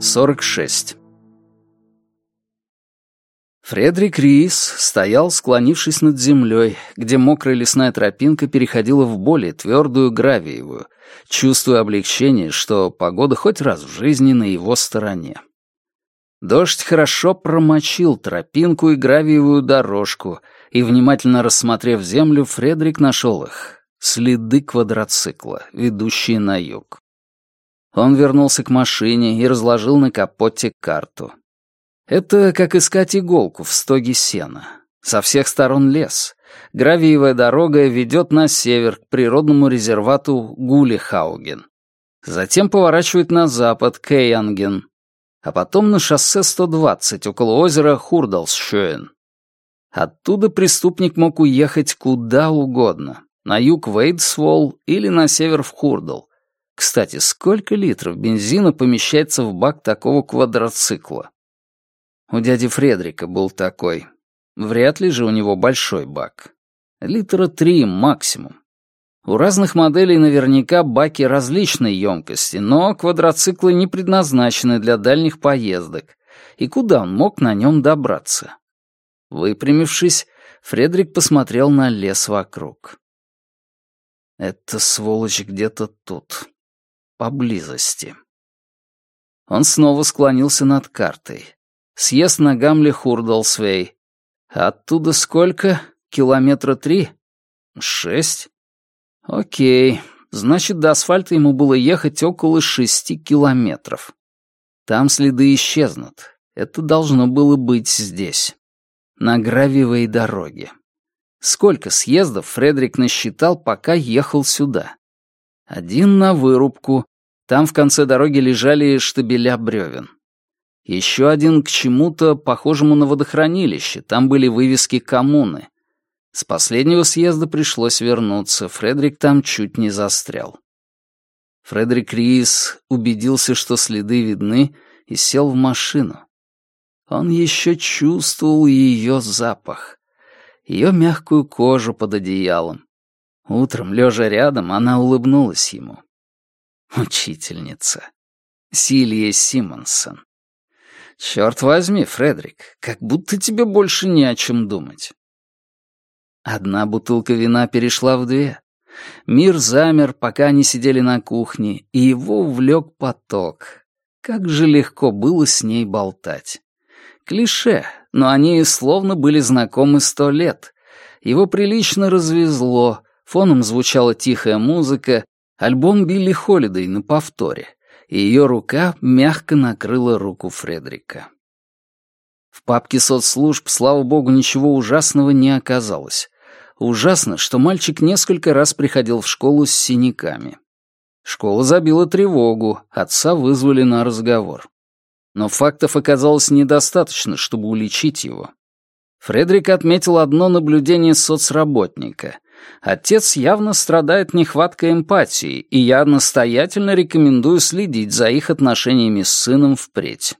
46. Фредерик Рис стоял, склонившись над землей, где мокрая лесная тропинка переходила в более твердую гравиевую, чувствуя облегчение, что погода хоть раз в жизни на его стороне. Дождь хорошо промочил тропинку и гравиевую дорожку, и, внимательно рассмотрев землю, Фредерик нашел их — следы квадроцикла, ведущие на юг. Он вернулся к машине и разложил на капоте карту. Это как искать иголку в стоге сена. Со всех сторон лес. Гравиевая дорога ведет на север к природному резервату Гулихауген. Затем поворачивает на запад к Эйанген. А потом на шоссе 120 около озера Хурдалсшёен. Оттуда преступник мог уехать куда угодно. На юг в Эйдсволл или на север в Хурдал. Кстати, сколько литров бензина помещается в бак такого квадроцикла? У дяди Фредрика был такой. Вряд ли же у него большой бак. Литра три максимум. У разных моделей наверняка баки различной емкости, но квадроциклы не предназначены для дальних поездок. И куда он мог на нем добраться? Выпрямившись, Фредрик посмотрел на лес вокруг. «Это сволочь где-то тут поблизости. Он снова склонился над картой. Съезд на Гамле Хурдалсвей. Оттуда сколько? Километра три? Шесть? Окей. Значит, до асфальта ему было ехать около шести километров. Там следы исчезнут. Это должно было быть здесь. На гравиевой дороге. Сколько съездов Фредерик насчитал, пока ехал сюда? Один на вырубку, там в конце дороги лежали штабеля бревен. Еще один к чему-то похожему на водохранилище, там были вывески коммуны. С последнего съезда пришлось вернуться, Фредерик там чуть не застрял. Фредерик Рис убедился, что следы видны, и сел в машину. Он еще чувствовал ее запах, ее мягкую кожу под одеялом. Утром, лежа рядом, она улыбнулась ему. Учительница. Силья Симонсон. Черт возьми, Фредерик, как будто тебе больше не о чем думать. Одна бутылка вина перешла в две. Мир замер, пока они сидели на кухне, и его увлек поток. Как же легко было с ней болтать. Клише, но они словно были знакомы сто лет. Его прилично развезло, фоном звучала тихая музыка, Альбом Билли Холидей на повторе, и ее рука мягко накрыла руку Фредерика. В папке соцслужб, слава богу, ничего ужасного не оказалось. Ужасно, что мальчик несколько раз приходил в школу с синяками. Школа забила тревогу, отца вызвали на разговор. Но фактов оказалось недостаточно, чтобы уличить его. Фредерик отметил одно наблюдение соцработника — Отец явно страдает нехваткой эмпатии, и я настоятельно рекомендую следить за их отношениями с сыном впредь.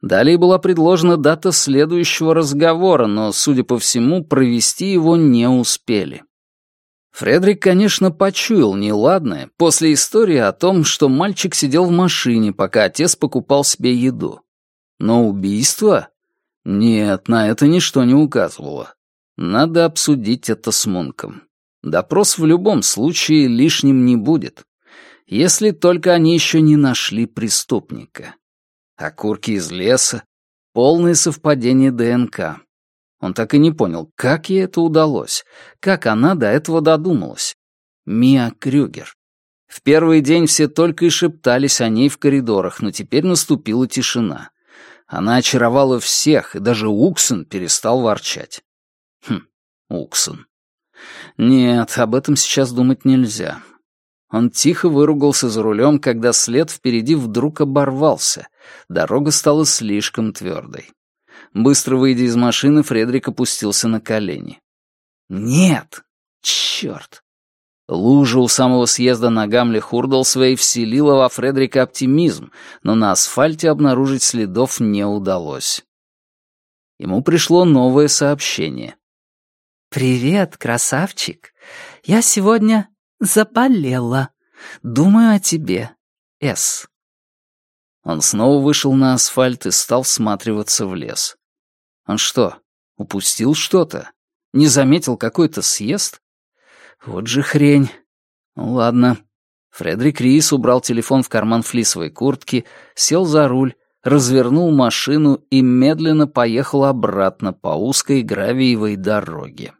Далее была предложена дата следующего разговора, но, судя по всему, провести его не успели. Фредерик, конечно, почуял неладное после истории о том, что мальчик сидел в машине, пока отец покупал себе еду. Но убийство? Нет, на это ничто не указывало. Надо обсудить это с Мунком. Допрос в любом случае лишним не будет. Если только они еще не нашли преступника. Окурки из леса, полное совпадение ДНК. Он так и не понял, как ей это удалось, как она до этого додумалась. Мия Крюгер. В первый день все только и шептались о ней в коридорах, но теперь наступила тишина. Она очаровала всех, и даже Уксон перестал ворчать. Хм, Уксон. Нет, об этом сейчас думать нельзя. Он тихо выругался за рулем, когда след впереди вдруг оборвался. Дорога стала слишком твердой. Быстро выйдя из машины, Фредерик опустился на колени. «Нет! Черт!» Лужа у самого съезда на Гамле Хурдалсвей вселила во Фредерика оптимизм, но на асфальте обнаружить следов не удалось. Ему пришло новое сообщение. «Привет, красавчик. Я сегодня заболела. Думаю о тебе. С». Он снова вышел на асфальт и стал всматриваться в лес. Он что, упустил что-то? Не заметил какой-то съезд? Вот же хрень. Ну ладно. Фредерик Рис убрал телефон в карман флисовой куртки, сел за руль, развернул машину и медленно поехал обратно по узкой гравиевой дороге.